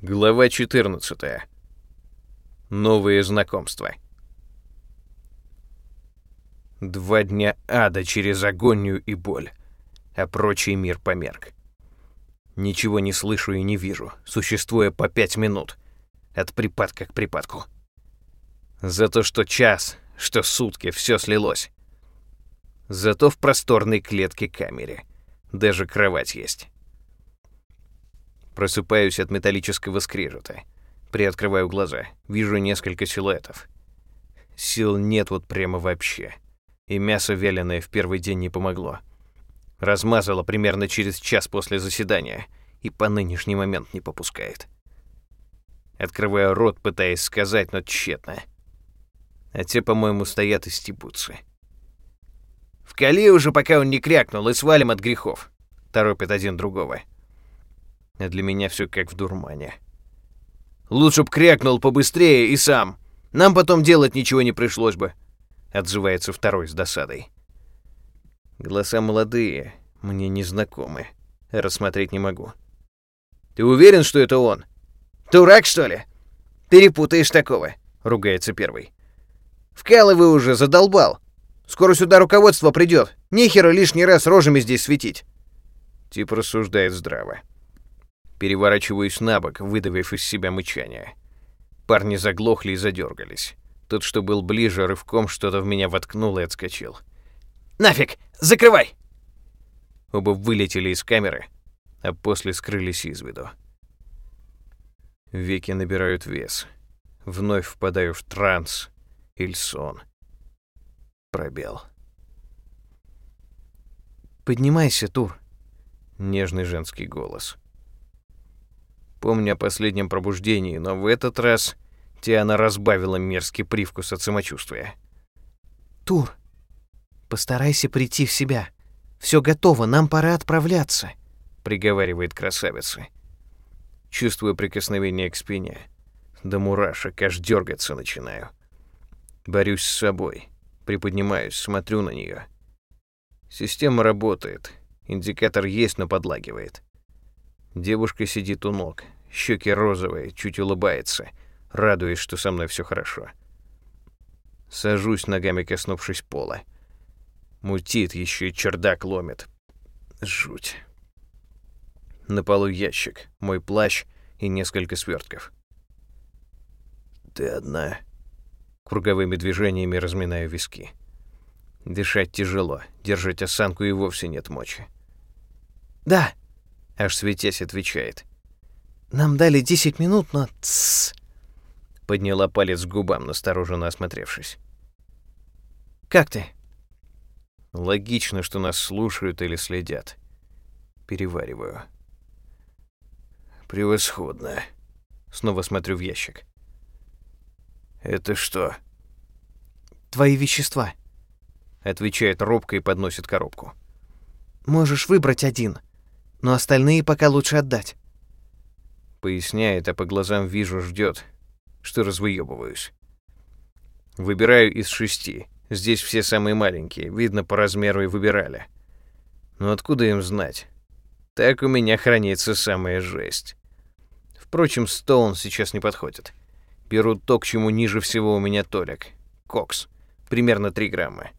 Глава 14. Новые знакомства. Два дня ада через агонию и боль, а прочий мир померк. Ничего не слышу и не вижу, существуя по пять минут, от припадка к припадку. За то, что час, что сутки, все слилось. Зато в просторной клетке камере даже кровать есть. Просыпаюсь от металлического скрежета. Приоткрываю глаза. Вижу несколько силуэтов. Сил нет вот прямо вообще. И мясо вяленое в первый день не помогло. Размазало примерно через час после заседания. И по нынешний момент не попускает. Открываю рот, пытаясь сказать, но тщетно. А те, по-моему, стоят и стебутся. «Вкали уже, пока он не крякнул, и свалим от грехов», — торопит один другого а для меня все как в дурмане. «Лучше б крякнул побыстрее и сам. Нам потом делать ничего не пришлось бы», — отзывается второй с досадой. Голоса молодые, мне незнакомы. Рассмотреть не могу. «Ты уверен, что это он?» «Дурак, что ли? Перепутаешь такого», — ругается первый. «Вкалывай уже, задолбал. Скоро сюда руководство придет. Нехера лишний раз рожами здесь светить». Тип рассуждает здраво. Переворачиваюсь на бок, выдавив из себя мычание. Парни заглохли и задергались. Тот, что был ближе, рывком что-то в меня воткнул и отскочил. «Нафиг! Закрывай!» Оба вылетели из камеры, а после скрылись из виду. Веки набирают вес. Вновь впадаю в транс или сон. Пробел. «Поднимайся, Тур!» Нежный женский голос. Помню о последнем пробуждении, но в этот раз Тиана разбавила мерзкий привкус от самочувствия. «Тур, постарайся прийти в себя. Все готово, нам пора отправляться», — приговаривает красавица. Чувствую прикосновение к спине. До мурашек аж дергаться начинаю. Борюсь с собой. Приподнимаюсь, смотрю на нее. Система работает. Индикатор есть, но подлагивает. Девушка сидит у ног, щеки розовые, чуть улыбается, радуясь, что со мной все хорошо. Сажусь, ногами коснувшись пола. Мутит, еще и чердак ломит. Жуть. На полу ящик, мой плащ и несколько свертков. «Ты одна?» Круговыми движениями разминаю виски. Дышать тяжело, держать осанку и вовсе нет мочи. «Да», Аж светясь отвечает. «Нам дали десять минут, но...» Тссс. Подняла палец к губам, настороженно осмотревшись. «Как ты?» Логично, что нас слушают или следят. Перевариваю. Превосходно. Снова смотрю в ящик. Это что? Твои вещества. Отвечает робко и подносит коробку. Можешь выбрать один но остальные пока лучше отдать. Поясняет, а по глазам вижу, ждет, что развыебываюсь. Выбираю из шести. Здесь все самые маленькие, видно по размеру и выбирали. Но откуда им знать? Так у меня хранится самая жесть. Впрочем, Стоун сейчас не подходит. Беру то, к чему ниже всего у меня толик. Кокс. Примерно 3 грамма.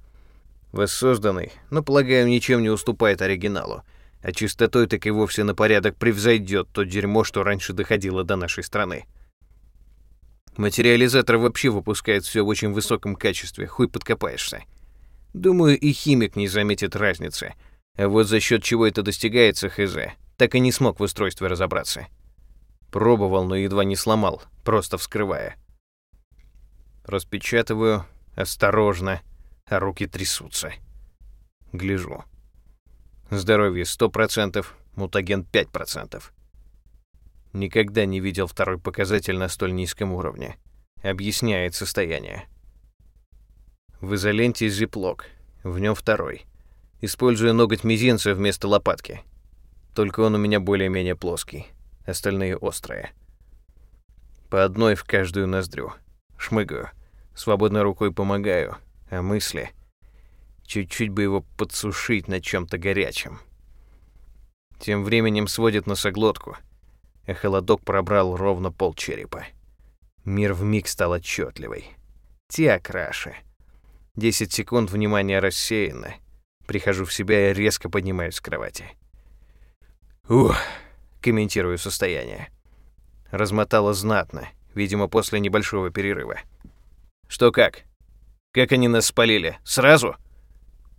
Воссозданный, но, полагаю, ничем не уступает оригиналу — а чистотой так и вовсе на порядок превзойдет то дерьмо, что раньше доходило до нашей страны. Материализатор вообще выпускает все в очень высоком качестве, хуй подкопаешься. Думаю, и химик не заметит разницы. А вот за счет чего это достигается, хз, так и не смог в устройстве разобраться. Пробовал, но едва не сломал, просто вскрывая. Распечатываю, осторожно, а руки трясутся. Гляжу. Здоровье 100%, мутаген 5%. Никогда не видел второй показатель на столь низком уровне. Объясняет состояние. В изоленте зиплок, в нем второй. Использую ноготь мизинца вместо лопатки. Только он у меня более-менее плоский, остальные острые. По одной в каждую ноздрю. Шмыгаю. Свободной рукой помогаю, а мысли... Чуть-чуть бы его подсушить на чем-то горячем. Тем временем сводит носоглотку. а холодок пробрал ровно пол черепа. Мир вмиг стал отчетливый. Те окраши. Десять секунд внимания рассеяно. Прихожу в себя и резко поднимаюсь с кровати. Ух, комментирую состояние. Размотало знатно, видимо, после небольшого перерыва. Что как? Как они нас спалили? Сразу?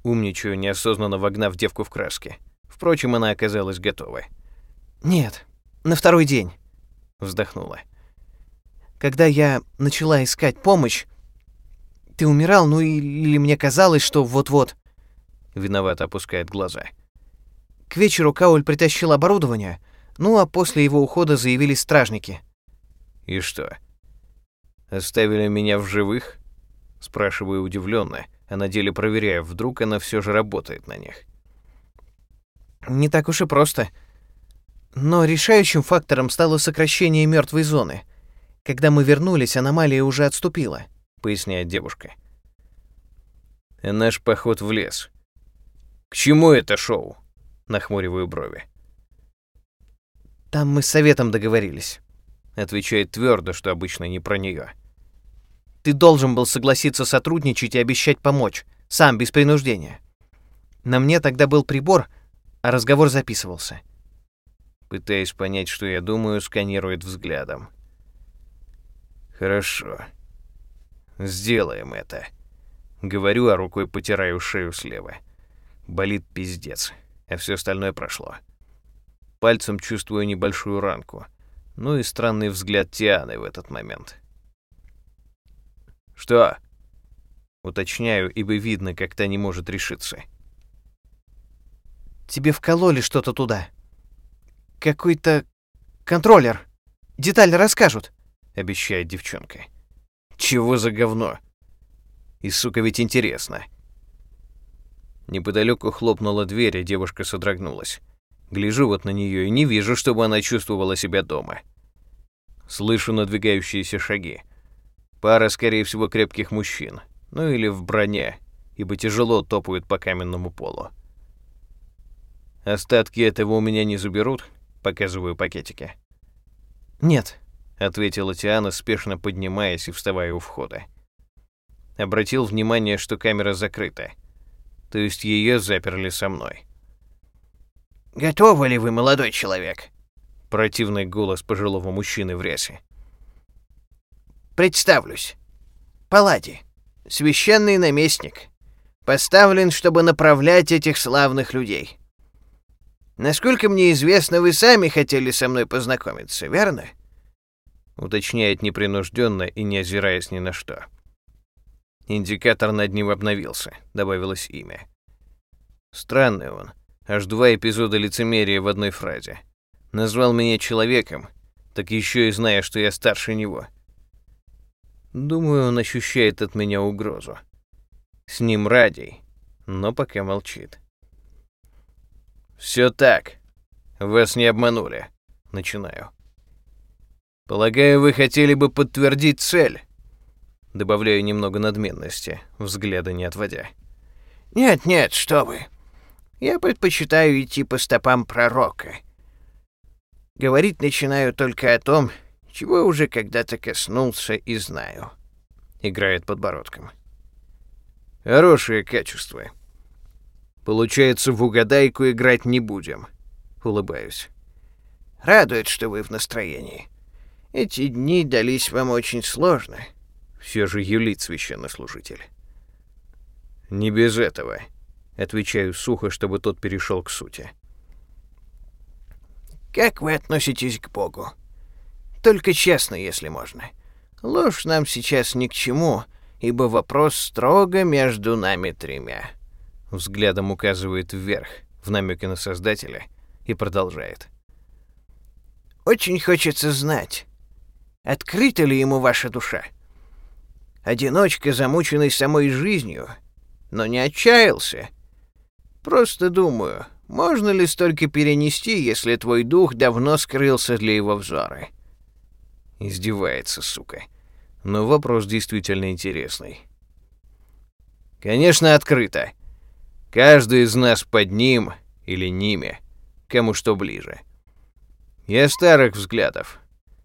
Умничаю, неосознанно вогнав девку в краски. Впрочем, она оказалась готова. «Нет, на второй день», — вздохнула. «Когда я начала искать помощь, ты умирал, ну или мне казалось, что вот-вот...» Виновато опускает глаза. К вечеру Кауль притащил оборудование, ну а после его ухода заявились стражники. «И что? Оставили меня в живых?» Спрашиваю удивленно, а на деле проверяю, вдруг она все же работает на них. Не так уж и просто. Но решающим фактором стало сокращение мертвой зоны. Когда мы вернулись, аномалия уже отступила, поясняет девушка. Наш поход в лес. К чему это шоу? Нахмуриваю брови. Там мы с советом договорились. Отвечает твердо, что обычно не про нее. Ты должен был согласиться сотрудничать и обещать помочь, сам, без принуждения. На мне тогда был прибор, а разговор записывался. Пытаясь понять, что я думаю, сканирует взглядом. Хорошо. Сделаем это. Говорю, а рукой потираю шею слева. Болит пиздец, а все остальное прошло. Пальцем чувствую небольшую ранку. Ну и странный взгляд Тианы в этот момент. «Что?» Уточняю, ибо видно, как та не может решиться. Тебе вкололи что-то туда. Какой-то контроллер. Детали расскажут, обещает девчонка. Чего за говно? И, сука, ведь интересно. Неподалеку хлопнула дверь, и девушка содрогнулась. Гляжу вот на нее и не вижу, чтобы она чувствовала себя дома. Слышу надвигающиеся шаги. Пара, скорее всего, крепких мужчин. Ну или в броне, ибо тяжело топают по каменному полу. Остатки этого у меня не заберут, показываю пакетики. Нет, ответила Тиана, спешно поднимаясь и вставая у входа. Обратил внимание, что камера закрыта. То есть ее заперли со мной. Готовы ли вы, молодой человек? Противный голос пожилого мужчины в рясе. Представлюсь. Паллади, священный наместник, поставлен, чтобы направлять этих славных людей. Насколько мне известно, вы сами хотели со мной познакомиться, верно? Уточняет непринужденно и не озираясь ни на что. Индикатор над ним обновился, добавилось имя. Странный он. Аж два эпизода лицемерия в одной фразе. Назвал меня человеком, так еще и зная, что я старше него. Думаю, он ощущает от меня угрозу. С ним радий, но пока молчит. «Все так. Вас не обманули». Начинаю. «Полагаю, вы хотели бы подтвердить цель?» Добавляю немного надменности, взгляда не отводя. «Нет, нет, что вы. Я предпочитаю идти по стопам пророка. Говорить начинаю только о том, чего уже когда-то коснулся и знаю». Играет подбородком. «Хорошее качество. Получается, в угадайку играть не будем. Улыбаюсь. Радует, что вы в настроении. Эти дни дались вам очень сложно. Все же юлит священнослужитель. Не без этого. Отвечаю сухо, чтобы тот перешел к сути. Как вы относитесь к Богу? Только честно, если можно. Ложь нам сейчас ни к чему, ибо вопрос строго между нами тремя. Взглядом указывает вверх, в намеке на Создателя, и продолжает. «Очень хочется знать, открыта ли ему ваша душа? Одиночка, замученный самой жизнью, но не отчаялся. Просто думаю, можно ли столько перенести, если твой дух давно скрылся для его взора?» Издевается, сука. Но вопрос действительно интересный. «Конечно, открыто», Каждый из нас под ним или ними, кому что ближе. Я старых взглядов.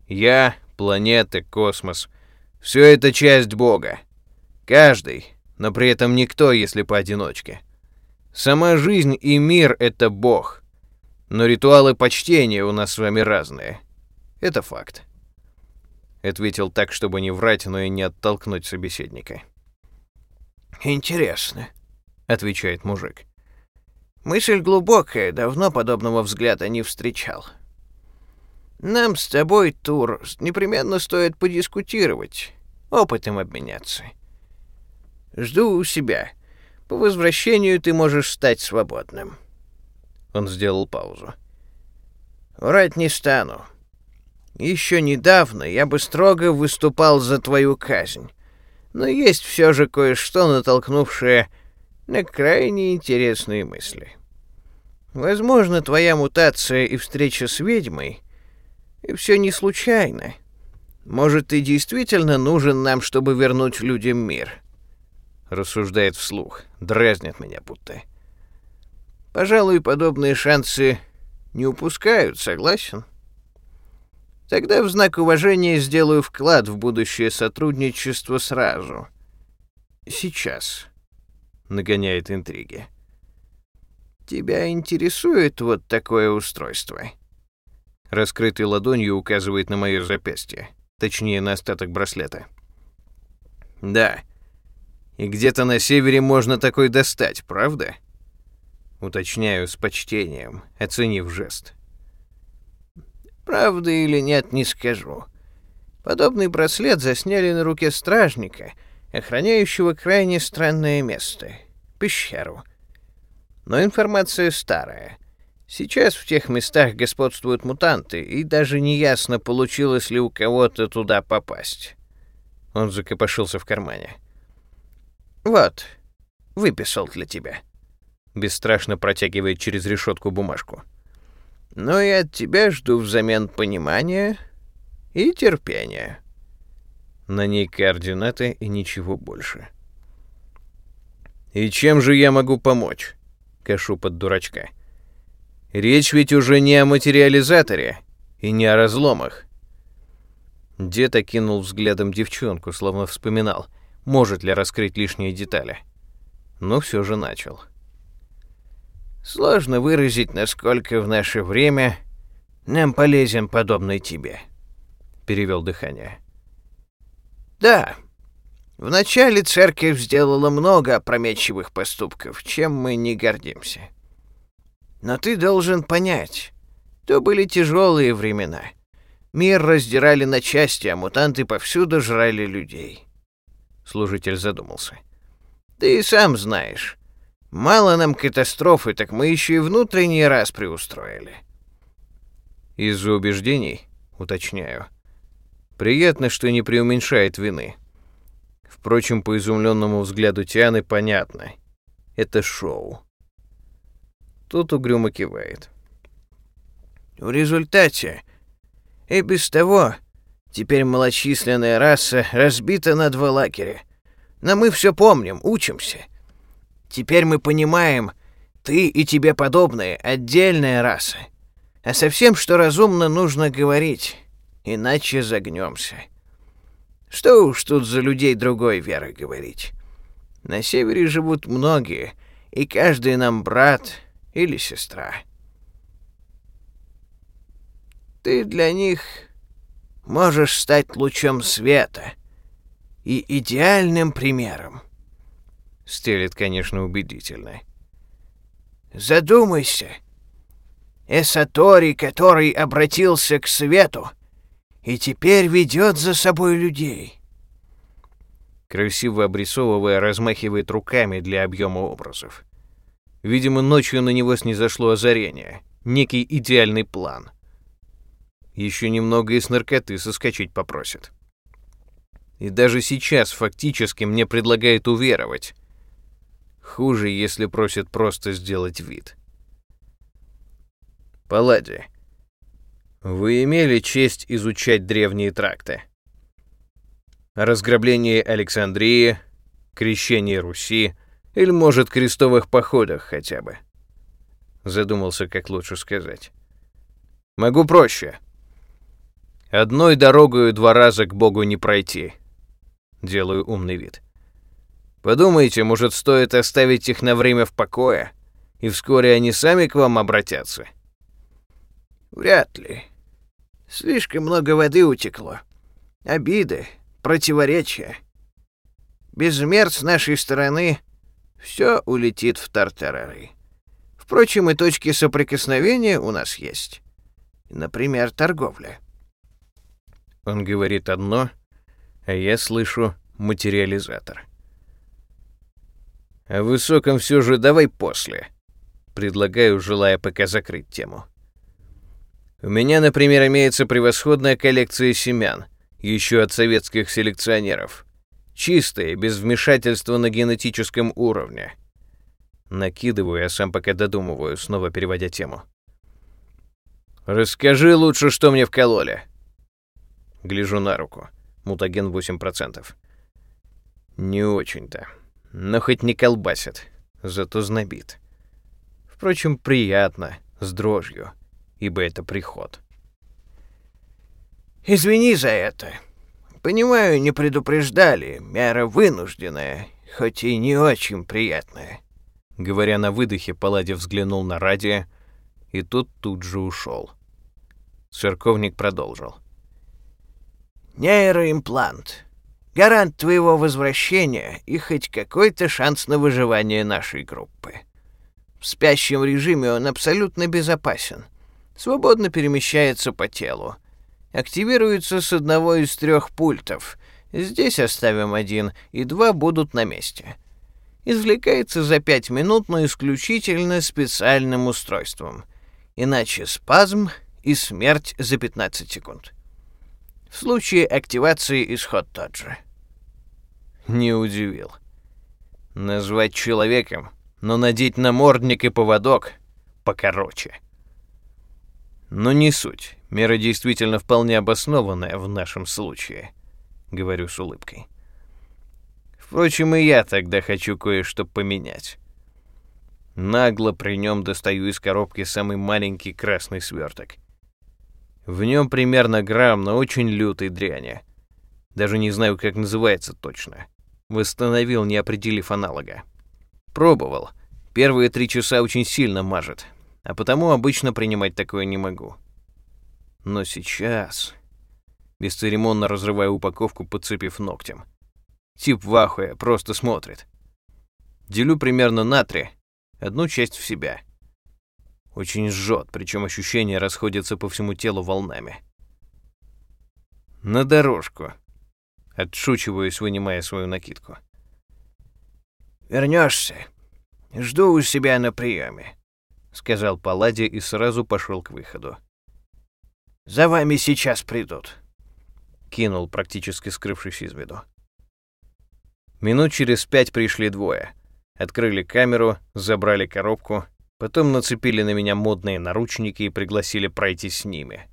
Я, планеты, космос. Все это часть Бога. Каждый, но при этом никто, если поодиночке. Сама жизнь и мир — это Бог. Но ритуалы почтения у нас с вами разные. Это факт. Ответил так, чтобы не врать, но и не оттолкнуть собеседника. «Интересно», — отвечает мужик. «Мысль глубокая, давно подобного взгляда не встречал. Нам с тобой, Тур, непременно стоит подискутировать, опытом обменяться. Жду у себя. По возвращению ты можешь стать свободным». Он сделал паузу. «Врать не стану. Еще недавно я бы строго выступал за твою казнь, но есть все же кое-что, натолкнувшее на крайне интересные мысли. Возможно, твоя мутация и встреча с ведьмой и все не случайно. Может, ты действительно нужен нам, чтобы вернуть людям мир?» Рассуждает вслух, дразнит меня будто. «Пожалуй, подобные шансы не упускают, согласен?» Тогда в знак уважения сделаю вклад в будущее сотрудничество сразу. Сейчас. Нагоняет интриги. Тебя интересует вот такое устройство? Раскрытой ладонью указывает на мое запястье, точнее на остаток браслета. Да. И где-то на севере можно такой достать, правда? Уточняю с почтением, оценив жест. Правда или нет, не скажу. Подобный браслет засняли на руке стражника, охраняющего крайне странное место — пещеру. Но информация старая. Сейчас в тех местах господствуют мутанты, и даже неясно, получилось ли у кого-то туда попасть. Он закопошился в кармане. «Вот, выписал для тебя». Бесстрашно протягивает через решетку бумажку. Но и от тебя жду взамен понимания и терпения. На ней координаты и ничего больше. «И чем же я могу помочь?» — кашу под дурачка. «Речь ведь уже не о материализаторе и не о разломах». Дед окинул взглядом девчонку, словно вспоминал, может ли раскрыть лишние детали. Но все же начал. — Сложно выразить, насколько в наше время нам полезен подобный тебе. Перевел дыхание. Да, вначале церковь сделала много опрометчивых поступков, чем мы не гордимся. Но ты должен понять, то были тяжелые времена. Мир раздирали на части, а мутанты повсюду жрали людей. Служитель задумался. Ты и сам знаешь, Мало нам катастрофы, так мы еще и внутренний раз приустроили. Из-за убеждений, уточняю. Приятно, что не преуменьшает вины. Впрочем, по изумленному взгляду Тианы понятно. Это шоу. Тут угрюмо кивает. В результате и без того теперь малочисленная раса разбита на два лагеря. Но мы все помним, учимся — Теперь мы понимаем, ты и тебе подобные — отдельная раса. А совсем, что разумно, нужно говорить, иначе загнемся. Что уж тут за людей другой веры говорить. На севере живут многие, и каждый нам брат или сестра. Ты для них можешь стать лучом света и идеальным примером. Стелит, конечно, убедительно. Задумайся. Эсатори, который обратился к свету и теперь ведет за собой людей. Красиво обрисовывая, размахивает руками для объема образов. Видимо, ночью на него снизошло озарение, некий идеальный план. Еще немного и с наркоты соскочить попросит. И даже сейчас фактически мне предлагает уверовать, Хуже, если просит просто сделать вид. Паллади, вы имели честь изучать древние тракты. Разграбление Александрии, крещение Руси или, может, крестовых походах хотя бы. Задумался, как лучше сказать. Могу проще. Одной дорогою два раза к Богу не пройти. Делаю умный вид. Подумайте, может, стоит оставить их на время в покое, и вскоре они сами к вам обратятся? Вряд ли. Слишком много воды утекло. Обиды, противоречия. Без мер с нашей стороны все улетит в тартарары. Впрочем, и точки соприкосновения у нас есть. Например, торговля. Он говорит одно, а я слышу материализатор. О высоком все же давай после. Предлагаю, желая пока закрыть тему. У меня, например, имеется превосходная коллекция семян, еще от советских селекционеров. Чистые, без вмешательства на генетическом уровне. Накидываю, а сам пока додумываю, снова переводя тему. «Расскажи лучше, что мне вкололи». Гляжу на руку. Мутаген 8%. Не очень-то. Но хоть не колбасит, зато знобит. Впрочем, приятно, с дрожью, ибо это приход. «Извини за это. Понимаю, не предупреждали, мера вынужденная, хоть и не очень приятная». Говоря на выдохе, Паладе взглянул на радио, и тут тут же ушел. Церковник продолжил. Нейроимплант. Гарант твоего возвращения и хоть какой-то шанс на выживание нашей группы. В спящем режиме он абсолютно безопасен. Свободно перемещается по телу. Активируется с одного из трех пультов. Здесь оставим один, и два будут на месте. Извлекается за пять минут, но исключительно специальным устройством. Иначе спазм и смерть за 15 секунд. В случае активации исход тот же. Не удивил. Назвать человеком, но надеть намордник и поводок покороче. Но не суть. Мера действительно вполне обоснованная в нашем случае, говорю с улыбкой. Впрочем, и я тогда хочу кое-что поменять. Нагло при нем достаю из коробки самый маленький красный сверток. В нем примерно грамм, но очень лютой дряни. Даже не знаю, как называется точно. Восстановил, не определив аналога. Пробовал. Первые три часа очень сильно мажет, а потому обычно принимать такое не могу. Но сейчас... Бесцеремонно разрываю упаковку, подцепив ногтем. Тип в ахуе, просто смотрит. Делю примерно на три, одну часть в себя — очень жжет, причем ощущения расходятся по всему телу волнами. На дорожку. Отшучиваюсь, вынимая свою накидку. Вернешься. Жду у себя на приеме, сказал Паллади и сразу пошел к выходу. За вами сейчас придут. Кинул, практически скрывшись из виду. Минут через пять пришли двое. Открыли камеру, забрали коробку Потом нацепили на меня модные наручники и пригласили пройти с ними.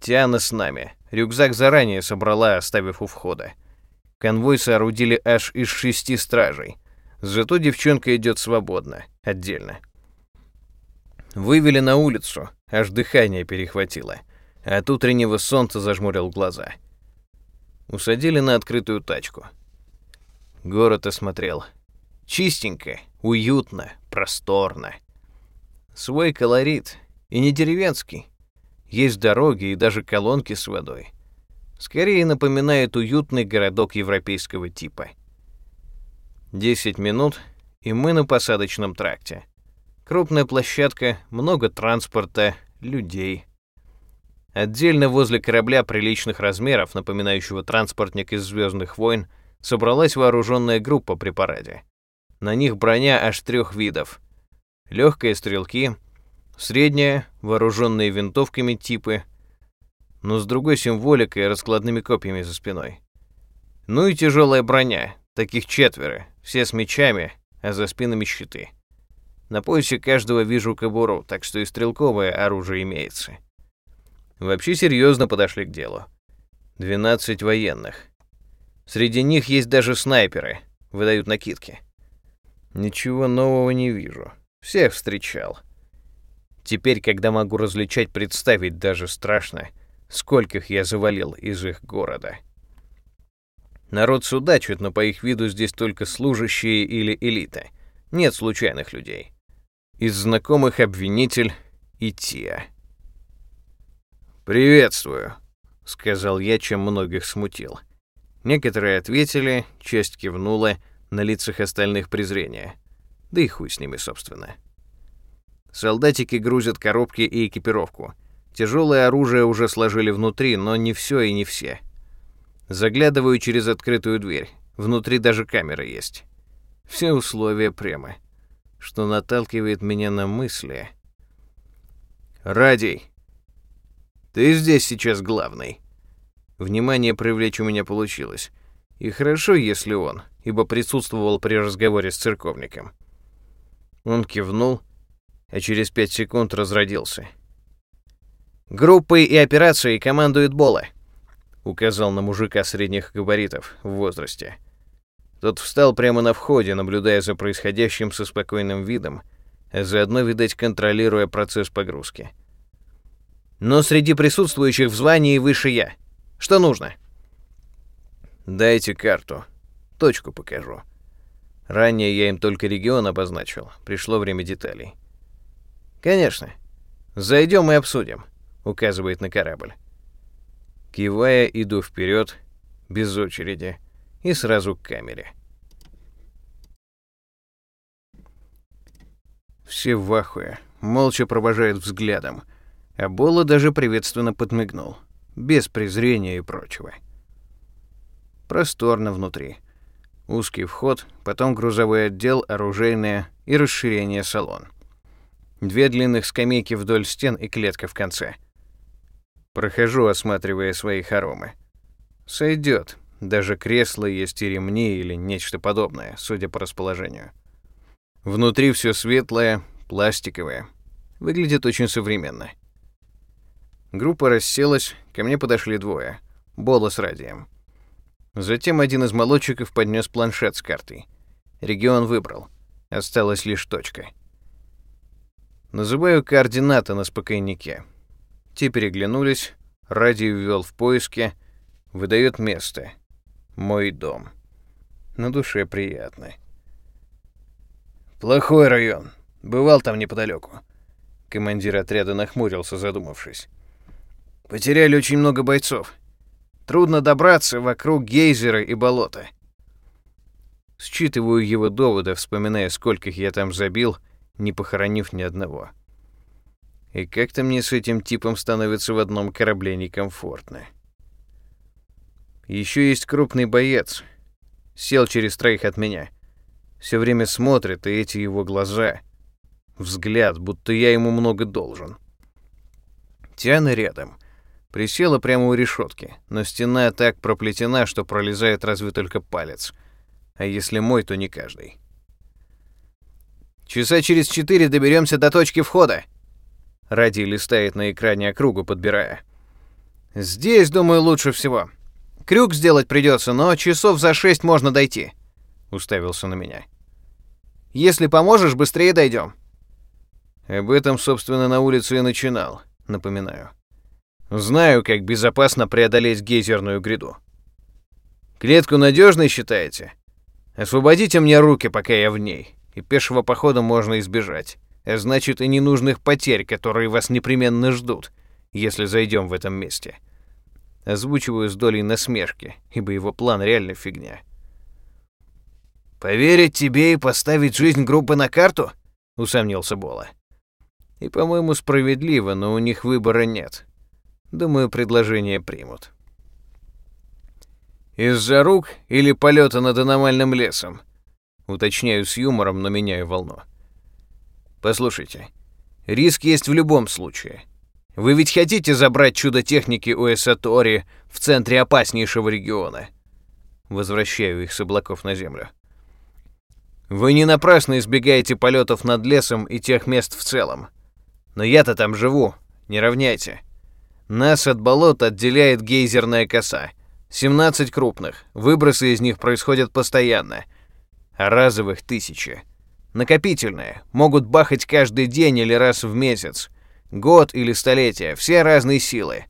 Тиана с нами. Рюкзак заранее собрала, оставив у входа. Конвой соорудили аж из шести стражей. Зато девчонка идет свободно, отдельно. Вывели на улицу, аж дыхание перехватило. От утреннего солнца зажмурил глаза. Усадили на открытую тачку. Город осмотрел. Чистенько, уютно, просторно. Свой колорит, и не деревенский. Есть дороги и даже колонки с водой. Скорее напоминает уютный городок европейского типа. Десять минут, и мы на посадочном тракте. Крупная площадка, много транспорта, людей. Отдельно возле корабля приличных размеров, напоминающего транспортник из «Звездных войн», собралась вооруженная группа при параде. На них броня аж трех видов. Легкие стрелки, средняя, вооруженные винтовками типы, но с другой символикой и раскладными копьями за спиной. Ну и тяжелая броня, таких четверо, все с мечами, а за спинами щиты. На поясе каждого вижу кобуру, так что и стрелковое оружие имеется. Вообще серьезно подошли к делу. 12 военных. Среди них есть даже снайперы, выдают накидки. Ничего нового не вижу. Всех встречал. Теперь, когда могу различать, представить даже страшно, скольких я завалил из их города. Народ судачит, но по их виду здесь только служащие или элита. Нет случайных людей. Из знакомых обвинитель и Тия. «Приветствую», — сказал я, чем многих смутил. Некоторые ответили, часть кивнула, на лицах остальных презрение. Да и хуй с ними, собственно. Солдатики грузят коробки и экипировку. Тяжелое оружие уже сложили внутри, но не все и не все. Заглядываю через открытую дверь. Внутри даже камера есть. Все условия прямо. Что наталкивает меня на мысли. «Радий, ты здесь сейчас главный». Внимание привлечь у меня получилось. И хорошо, если он, ибо присутствовал при разговоре с церковником. Он кивнул, а через пять секунд разродился. «Группой и операцией командует Бола», — указал на мужика средних габаритов в возрасте. Тот встал прямо на входе, наблюдая за происходящим со спокойным видом, а заодно, видать, контролируя процесс погрузки. «Но среди присутствующих в звании выше я. Что нужно?» «Дайте карту. Точку покажу». Ранее я им только регион обозначил. Пришло время деталей. «Конечно. Зайдем и обсудим», — указывает на корабль. Кивая, иду вперед, без очереди, и сразу к камере. Все в ахуе, молча провожают взглядом, а Бола даже приветственно подмигнул, без презрения и прочего. Просторно внутри. Узкий вход, потом грузовой отдел, оружейное и расширение салон. Две длинных скамейки вдоль стен и клетка в конце. Прохожу, осматривая свои хоромы. Сойдет. Даже кресла есть и ремни или нечто подобное, судя по расположению. Внутри все светлое, пластиковое. Выглядит очень современно. Группа расселась, ко мне подошли двое. Бола с радием. Затем один из молодчиков поднес планшет с картой. Регион выбрал. Осталась лишь точка. Называю координаты на спокойнике. Те переглянулись, радио ввел в поиске, выдает место. Мой дом. На душе приятно. Плохой район. Бывал там неподалеку. Командир отряда нахмурился, задумавшись. Потеряли очень много бойцов. Трудно добраться вокруг гейзера и болота. Считываю его доводы, вспоминая, скольких я там забил, не похоронив ни одного. И как-то мне с этим типом становится в одном корабле некомфортно. Еще есть крупный боец. Сел через троих от меня. Все время смотрит, и эти его глаза. Взгляд, будто я ему много должен. Тиана рядом. Присела прямо у решетки, но стена так проплетена, что пролезает разве только палец. А если мой, то не каждый. «Часа через четыре доберемся до точки входа!» Ради листает на экране округу, подбирая. «Здесь, думаю, лучше всего. Крюк сделать придется, но часов за шесть можно дойти», — уставился на меня. «Если поможешь, быстрее дойдем». Об этом, собственно, на улице и начинал, напоминаю. Знаю, как безопасно преодолеть гейзерную гряду. Клетку надежной считаете? Освободите мне руки, пока я в ней, и пешего похода можно избежать. А значит, и ненужных потерь, которые вас непременно ждут, если зайдем в этом месте. Озвучиваю с долей насмешки, ибо его план реально фигня. «Поверить тебе и поставить жизнь группы на карту?» — усомнился Бола. «И, по-моему, справедливо, но у них выбора нет. Думаю, предложение примут. Из-за рук или полета над аномальным лесом? Уточняю с юмором, но меняю волну. Послушайте, риск есть в любом случае. Вы ведь хотите забрать чудо техники у Эсатори в центре опаснейшего региона? Возвращаю их с облаков на землю. Вы не напрасно избегаете полетов над лесом и тех мест в целом. Но я-то там живу, не равняйте. Нас от болот отделяет гейзерная коса. 17 крупных. Выбросы из них происходят постоянно. Разовых тысячи. Накопительные. Могут бахать каждый день или раз в месяц. Год или столетие. Все разные силы.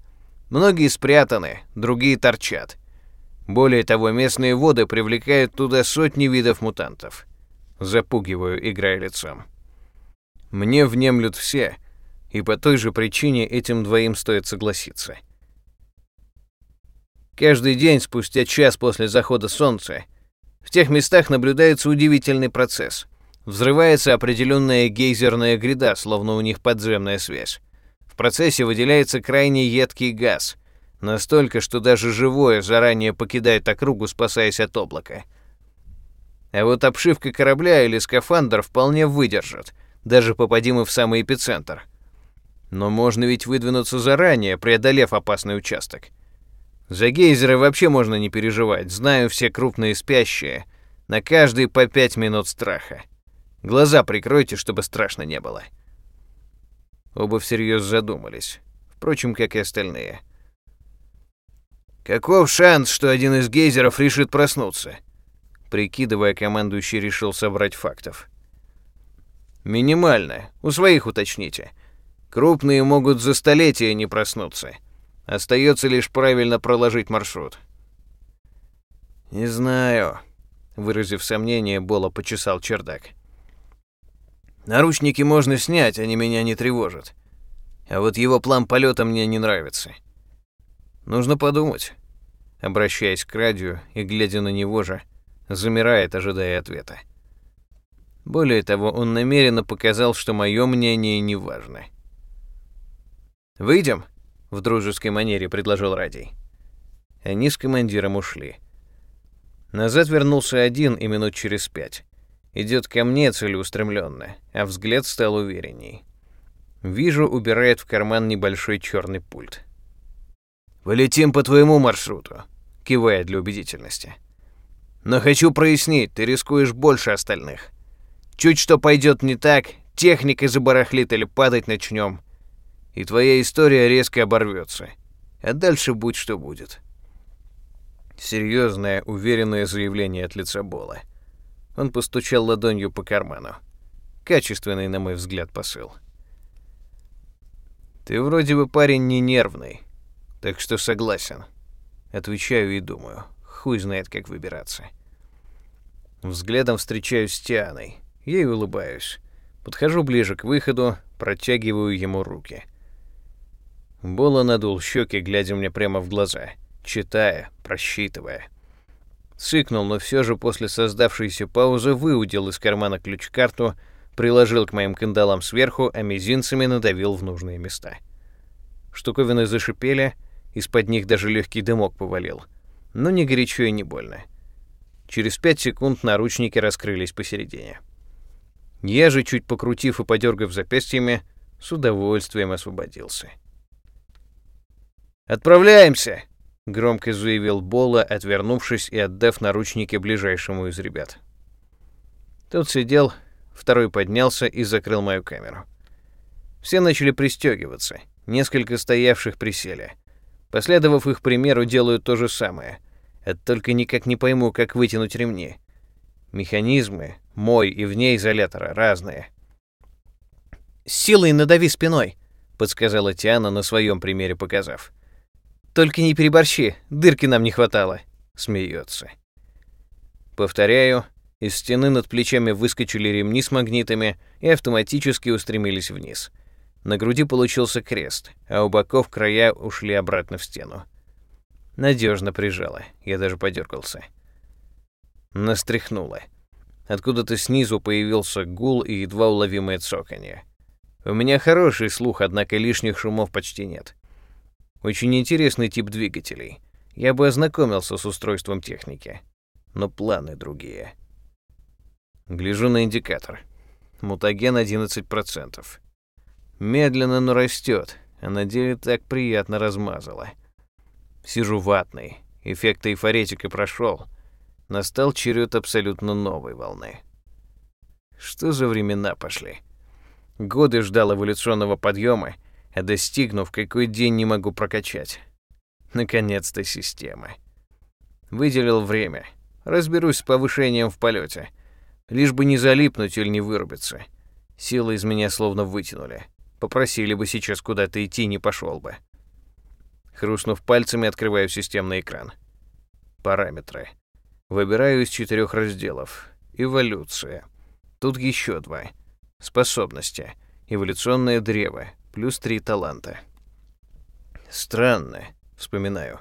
Многие спрятаны, другие торчат. Более того, местные воды привлекают туда сотни видов мутантов. Запугиваю, играя лицом. Мне внемлют все, и по той же причине этим двоим стоит согласиться. Каждый день спустя час после захода солнца в тех местах наблюдается удивительный процесс. Взрывается определенная гейзерная гряда, словно у них подземная связь. В процессе выделяется крайне едкий газ, настолько, что даже живое заранее покидает округу, спасаясь от облака. А вот обшивка корабля или скафандр вполне выдержат, даже попадим мы в самый эпицентр. Но можно ведь выдвинуться заранее, преодолев опасный участок. За гейзеры вообще можно не переживать, знаю все крупные спящие. На каждый по пять минут страха. Глаза прикройте, чтобы страшно не было. Оба всерьез задумались. Впрочем, как и остальные. Каков шанс, что один из гейзеров решит проснуться? Прикидывая, командующий решил собрать фактов. Минимально. У своих уточните. Крупные могут за столетия не проснуться. Остается лишь правильно проложить маршрут. «Не знаю», — выразив сомнение, Бола почесал чердак. «Наручники можно снять, они меня не тревожат. А вот его план полета мне не нравится. Нужно подумать». Обращаясь к радио и глядя на него же, замирает, ожидая ответа. Более того, он намеренно показал, что мое мнение не важно. «Выйдем?» В дружеской манере предложил Радий. Они с командиром ушли. Назад вернулся один и минут через пять. Идет ко мне целеустремленно, а взгляд стал уверенней. Вижу, убирает в карман небольшой черный пульт. «Полетим по твоему маршруту», — кивая для убедительности. «Но хочу прояснить, ты рискуешь больше остальных. Чуть что пойдет не так, техника забарахлит или падать начнем и твоя история резко оборвется. А дальше будь что будет. Серьезное, уверенное заявление от лица Бола. Он постучал ладонью по карману. Качественный, на мой взгляд, посыл. Ты вроде бы парень не нервный, так что согласен. Отвечаю и думаю, хуй знает, как выбираться. Взглядом встречаюсь с Тианой. Ей улыбаюсь. Подхожу ближе к выходу, протягиваю ему руки. Бола надул щеки, глядя мне прямо в глаза, читая, просчитывая. Сыкнул, но все же после создавшейся паузы выудил из кармана ключ-карту, приложил к моим кандалам сверху, а мизинцами надавил в нужные места. Штуковины зашипели, из-под них даже легкий дымок повалил. Но не горячо и не больно. Через пять секунд наручники раскрылись посередине. Я же, чуть покрутив и подергав запястьями, с удовольствием освободился. «Отправляемся!» — громко заявил Бола, отвернувшись и отдав наручники ближайшему из ребят. Тот сидел, второй поднялся и закрыл мою камеру. Все начали пристегиваться, несколько стоявших присели. Последовав их примеру, делают то же самое. Это только никак не пойму, как вытянуть ремни. Механизмы, мой и вне изолятора, разные. силой надави спиной», — подсказала Тиана на своем примере показав. Только не переборщи, дырки нам не хватало. Смеется. Повторяю, из стены над плечами выскочили ремни с магнитами и автоматически устремились вниз. На груди получился крест, а у боков края ушли обратно в стену. Надежно прижало, я даже подергался. Настряхнуло. Откуда-то снизу появился гул и едва уловимое цоканье. У меня хороший слух, однако лишних шумов почти нет. Очень интересный тип двигателей. Я бы ознакомился с устройством техники. Но планы другие. Гляжу на индикатор. Мутаген 11%. Медленно, но растет, а на деле так приятно размазало. Сижу ватный. Эффект эйфоретика прошел. Настал черед абсолютно новой волны. Что за времена пошли? Годы ждал эволюционного подъема, а достигнув, какой день не могу прокачать. Наконец-то система. Выделил время. Разберусь с повышением в полете. Лишь бы не залипнуть или не вырубиться. Силы из меня словно вытянули. Попросили бы сейчас куда-то идти, не пошел бы. Хрустнув пальцами, открываю системный экран. Параметры. Выбираю из четырех разделов. Эволюция. Тут еще два. Способности. Эволюционное древо. Плюс три таланта. Странно, вспоминаю.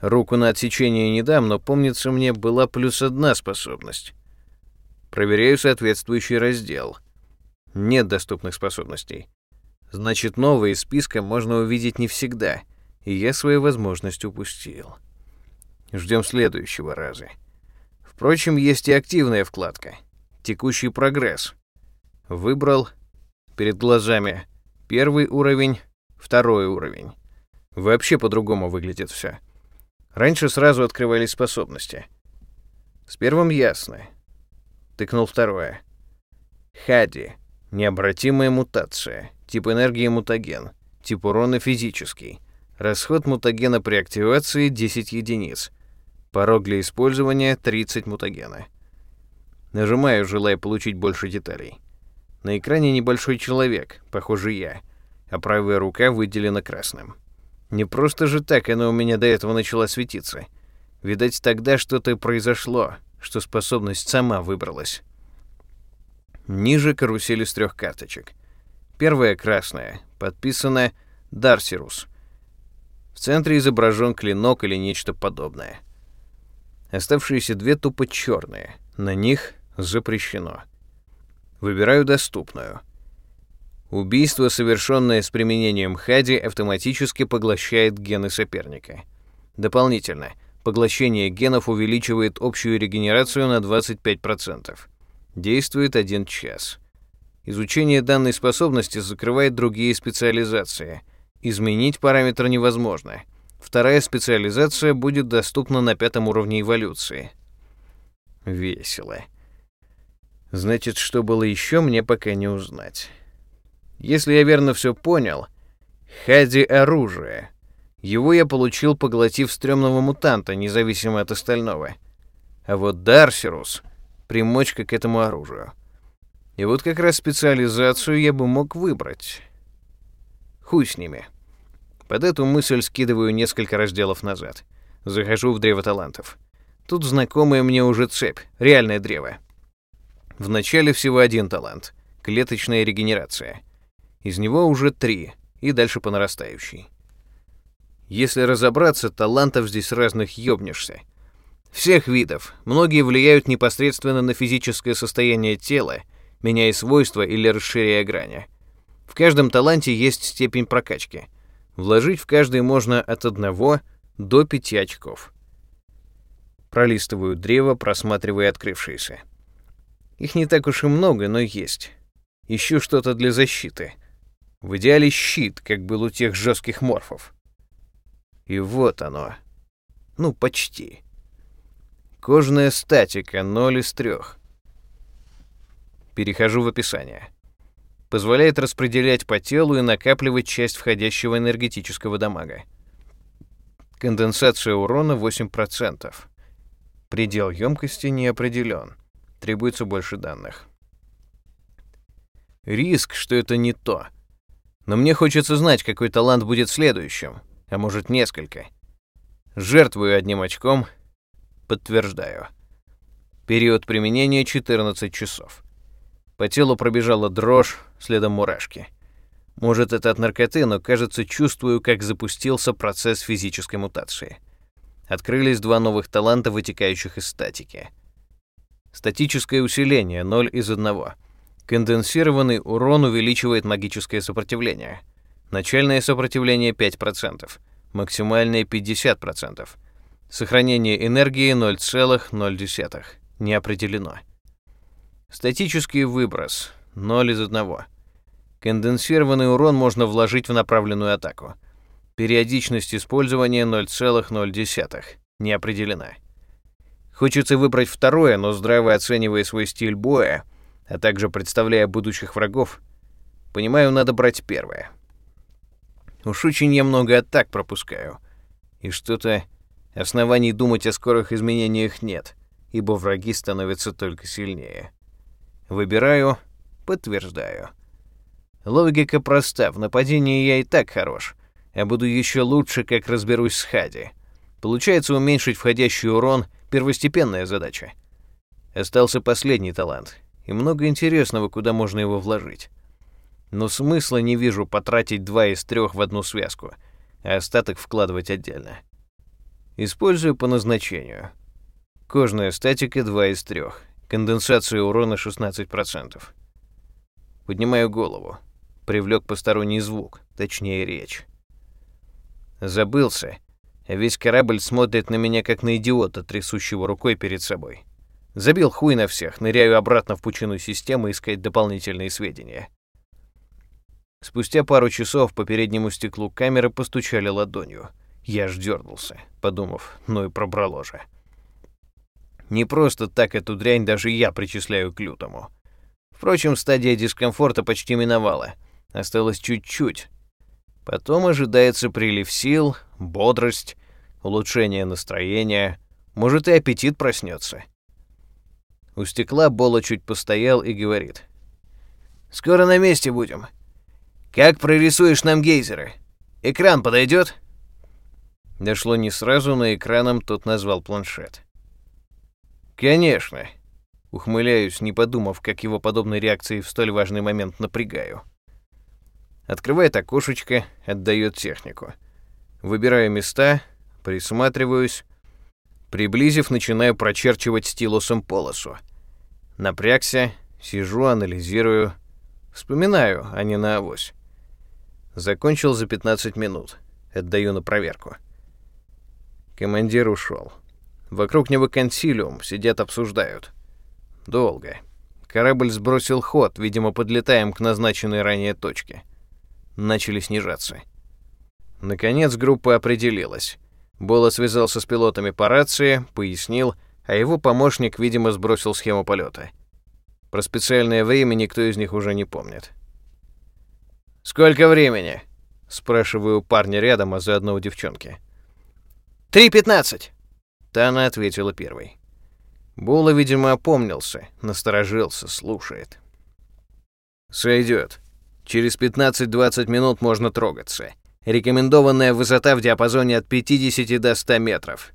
Руку на отсечение не дам, но помнится мне, была плюс одна способность. Проверяю соответствующий раздел. Нет доступных способностей. Значит, новые из списка можно увидеть не всегда, и я свою возможность упустил. Ждем следующего раза. Впрочем, есть и активная вкладка. Текущий прогресс. Выбрал перед глазами первый уровень, второй уровень. Вообще по-другому выглядит все. Раньше сразу открывались способности. С первым ясно. Тыкнул второе. Хади. Необратимая мутация. Тип энергии мутаген. Тип урона физический. Расход мутагена при активации 10 единиц. Порог для использования 30 мутагена. Нажимаю, желая получить больше деталей. На экране небольшой человек, похоже я, а правая рука выделена красным. Не просто же так она у меня до этого начала светиться. Видать, тогда что-то произошло, что способность сама выбралась. Ниже карусель из трех карточек. Первая красная, подписана «Дарсирус». В центре изображен клинок или нечто подобное. Оставшиеся две тупо черные. На них запрещено. Выбираю доступную. Убийство, совершенное с применением хади, автоматически поглощает гены соперника. Дополнительно, поглощение генов увеличивает общую регенерацию на 25%. Действует один час. Изучение данной способности закрывает другие специализации. Изменить параметр невозможно. Вторая специализация будет доступна на пятом уровне эволюции. Весело. Значит, что было еще, мне пока не узнать. Если я верно все понял, Хади — оружие. Его я получил, поглотив стрёмного мутанта, независимо от остального. А вот Дарсирус примочка к этому оружию. И вот как раз специализацию я бы мог выбрать. Хуй с ними. Под эту мысль скидываю несколько разделов назад. Захожу в древо талантов. Тут знакомая мне уже цепь, реальное древо. В начале всего один талант — клеточная регенерация. Из него уже три, и дальше по нарастающей. Если разобраться, талантов здесь разных ёбнешься — всех видов. Многие влияют непосредственно на физическое состояние тела, меняя свойства или расширяя грани. В каждом таланте есть степень прокачки. Вложить в каждый можно от 1 до 5 очков. Пролистываю древо, просматривая открывшиеся. Их не так уж и много, но есть. Ищу что-то для защиты. В идеале щит, как был у тех жестких морфов. И вот оно. Ну, почти. Кожная статика 0 из 3. Перехожу в описание. Позволяет распределять по телу и накапливать часть входящего энергетического дамага. Конденсация урона 8%. Предел емкости не определен. Требуется больше данных. Риск, что это не то. Но мне хочется знать, какой талант будет следующим, а может несколько. Жертвую одним очком — Подтверждаю. Период применения 14 часов. По телу пробежала дрожь, следом мурашки. Может, это от наркоты, но, кажется, чувствую, как запустился процесс физической мутации. Открылись два новых таланта, вытекающих из статики. Статическое усиление 0 из 1. Конденсированный урон увеличивает магическое сопротивление. Начальное сопротивление 5%, максимальное 50%. Сохранение энергии 0,0. Не определено. Статический выброс 0 из 1. Конденсированный урон можно вложить в направленную атаку. Периодичность использования 0,0. Не определена. Хочется выбрать второе, но здраво оценивая свой стиль боя, а также представляя будущих врагов, понимаю, надо брать первое. Уж очень я много атак пропускаю. И что-то Оснований думать о скорых изменениях нет. ибо враги становятся только сильнее. Выбираю, подтверждаю. Логика проста, в нападении я и так хорош, а буду еще лучше, как разберусь с Хади. Получается, уменьшить входящий урон — первостепенная задача. Остался последний талант, и много интересного, куда можно его вложить. Но смысла не вижу потратить два из трех в одну связку, а остаток вкладывать отдельно. Использую по назначению. Кожная статика 2 из 3, конденсация урона 16%. Поднимаю голову. Привлек посторонний звук, точнее речь. Забылся. Весь корабль смотрит на меня, как на идиота, трясущего рукой перед собой. Забил хуй на всех, ныряю обратно в пучину системы искать дополнительные сведения. Спустя пару часов по переднему стеклу камеры постучали ладонью. Я аж дернулся, подумав, ну и пробрало же. Не просто так эту дрянь даже я причисляю к лютому. Впрочем, стадия дискомфорта почти миновала. Осталось чуть-чуть. Потом ожидается прилив сил, бодрость, улучшение настроения, может и аппетит проснется. У стекла Бола чуть постоял и говорит. «Скоро на месте будем. Как прорисуешь нам гейзеры? Экран подойдет?» Дошло не сразу, но экраном тот назвал планшет. «Конечно». Ухмыляюсь, не подумав, как его подобной реакции в столь важный момент напрягаю. Открывает окошечко, отдает технику. Выбираю места, присматриваюсь. Приблизив, начинаю прочерчивать стилусом полосу. Напрягся, сижу, анализирую. Вспоминаю, а не на авось. Закончил за 15 минут. Отдаю на проверку. Командир ушел. Вокруг него консилиум, сидят, обсуждают. Долго. Корабль сбросил ход, видимо, подлетаем к назначенной ранее точке. Начали снижаться. Наконец группа определилась. Бола связался с пилотами по рации, пояснил, а его помощник, видимо, сбросил схему полета. Про специальное время никто из них уже не помнит. «Сколько времени?» — спрашиваю парня рядом, а заодно у девчонки. «Три пятнадцать!» Тана ответила первой. Була, видимо, опомнился, насторожился, слушает. «Сойдет. Через 15-20 минут можно трогаться. Рекомендованная высота в диапазоне от 50 до 100 метров.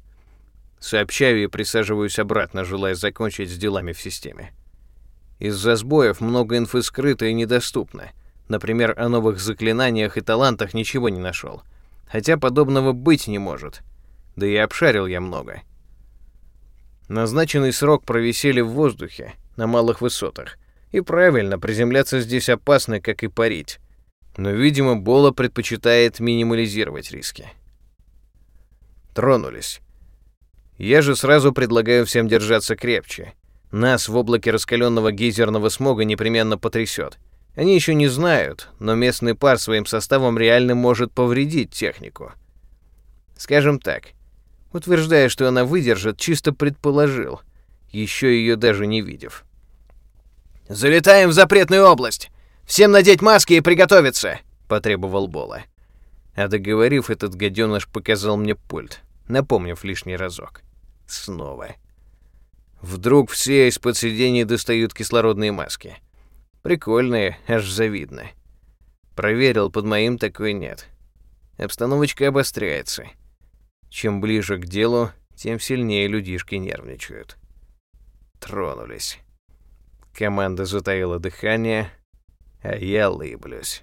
Сообщаю и присаживаюсь обратно, желая закончить с делами в системе. Из-за сбоев много инфы скрыто и недоступно. Например, о новых заклинаниях и талантах ничего не нашел. Хотя подобного быть не может. Да и обшарил я много. Назначенный срок провисели в воздухе, на малых высотах. И правильно, приземляться здесь опасно, как и парить. Но, видимо, Бола предпочитает минимализировать риски. Тронулись. Я же сразу предлагаю всем держаться крепче. Нас в облаке раскаленного гейзерного смога непременно потрясет. Они еще не знают, но местный пар своим составом реально может повредить технику. Скажем так, утверждая, что она выдержит, чисто предположил, еще ее даже не видев. «Залетаем в запретную область! Всем надеть маски и приготовиться!» — потребовал Бола. А договорив, этот гаденыш показал мне пульт, напомнив лишний разок. Снова. Вдруг все из-под сидений достают кислородные маски. Прикольные, аж завидно. Проверил, под моим такой нет. Обстановочка обостряется. Чем ближе к делу, тем сильнее людишки нервничают. Тронулись. Команда затаила дыхание, а я лыблюсь.